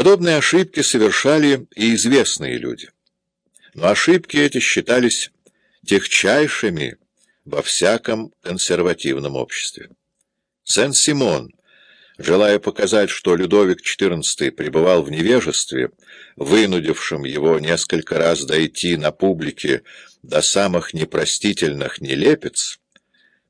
Подобные ошибки совершали и известные люди. Но ошибки эти считались техчайшими во всяком консервативном обществе. Сен-Симон, желая показать, что Людовик XIV пребывал в невежестве, вынудившим его несколько раз дойти на публике до самых непростительных нелепец,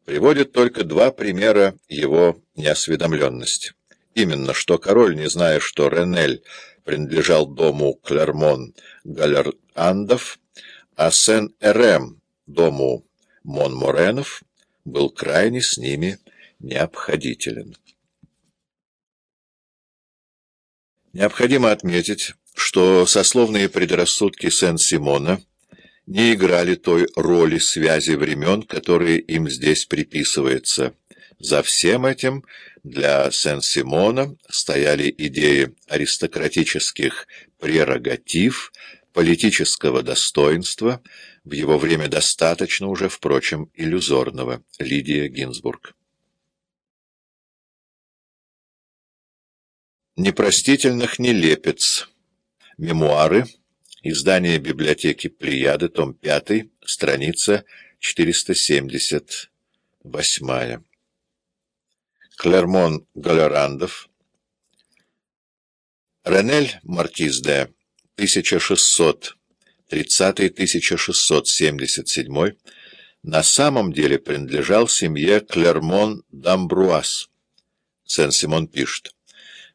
приводит только два примера его неосведомленности. Именно, что король, не зная, что Ренель принадлежал дому Клермон Галерандов, а Сен-Эрем — дому Монморенов, был крайне с ними необходителен. Необходимо отметить, что сословные предрассудки Сен-Симона не играли той роли связи времен, которые им здесь приписывается. За всем этим для Сен-Симона стояли идеи аристократических прерогатив, политического достоинства, в его время достаточно уже, впрочем, иллюзорного. Лидия Гинзбург. Непростительных нелепец. Мемуары. Издание библиотеки Плеяды, том 5, страница 478. Клермон Галерандов. Ренель Маркиз де 1630-1677 на самом деле принадлежал семье Клермон d'Ambroise. Сен-Симон пишет.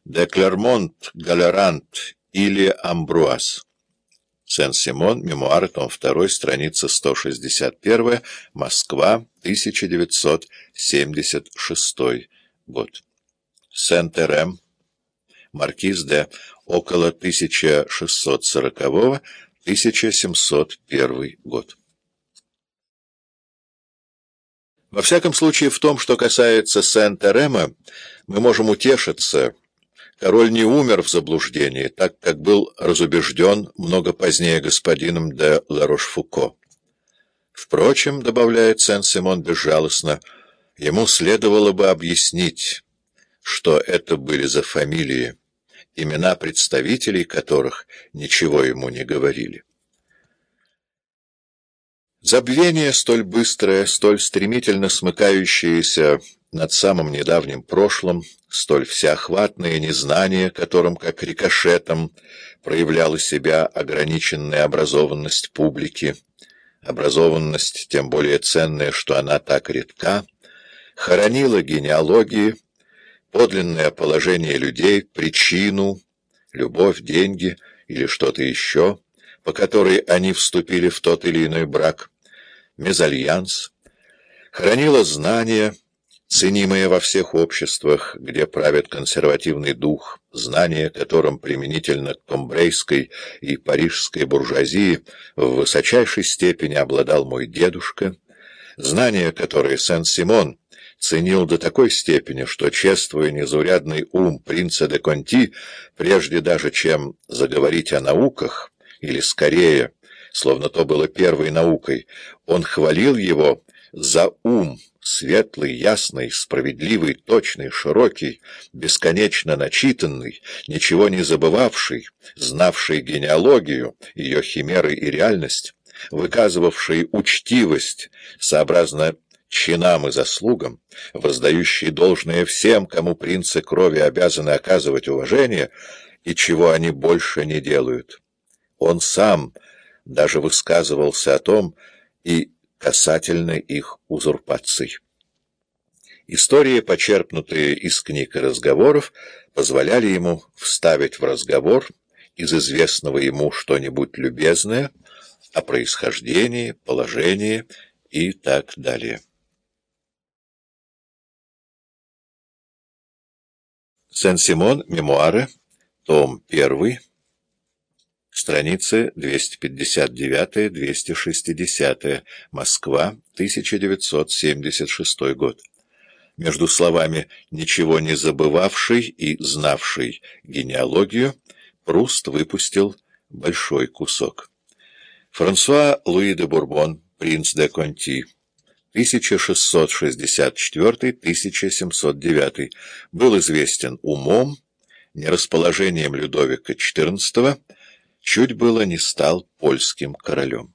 «Де Клермонт Галерант или Амбруаз». Сен-Симон, мемуары, том 2, страница 161, Москва, 1976 год. Сент-Эрем, маркиз де, около 1640-1701 год. Во всяком случае, в том, что касается Сент-Эрема, мы можем утешиться. Король не умер в заблуждении, так как был разубежден много позднее господином де Ларош-Фуко. Впрочем, добавляет Сен-Симон безжалостно, — Ему следовало бы объяснить, что это были за фамилии, имена представителей которых ничего ему не говорили. Забвение столь быстрое, столь стремительно смыкающееся над самым недавним прошлым, столь всеохватное незнание, которым, как рикошетом, проявляла себя ограниченная образованность публики, образованность тем более ценная, что она так редка, хоронила генеалогии, подлинное положение людей, причину, любовь, деньги или что-то еще, по которой они вступили в тот или иной брак, мезальянс, хранила знания, ценимые во всех обществах, где правит консервативный дух, знания которым применительно к комбрейской и парижской буржуазии в высочайшей степени обладал мой дедушка, знания, которые Сен-Симон ценил до такой степени, что, чествуя незаурядный ум принца де Конти, прежде даже чем заговорить о науках, или скорее, словно то было первой наукой, он хвалил его за ум, светлый, ясный, справедливый, точный, широкий, бесконечно начитанный, ничего не забывавший, знавший генеалогию, ее химеры и реальность, выказывавший учтивость, сообразно чинам и заслугам, воздающий должное всем, кому принцы крови обязаны оказывать уважение, и чего они больше не делают. Он сам даже высказывался о том и касательно их узурпаций. Истории, почерпнутые из книг и разговоров, позволяли ему вставить в разговор из известного ему что-нибудь любезное о происхождении, положении и так далее. Сен-Симон, мемуары, том 1, страницы 259-260, Москва, 1976 год. Между словами «ничего не забывавший» и «знавший» генеалогию Пруст выпустил большой кусок. Франсуа Луи де Бурбон, принц де Конти, 1664-1709, был известен умом, нерасположением Людовика XIV чуть было не стал польским королем.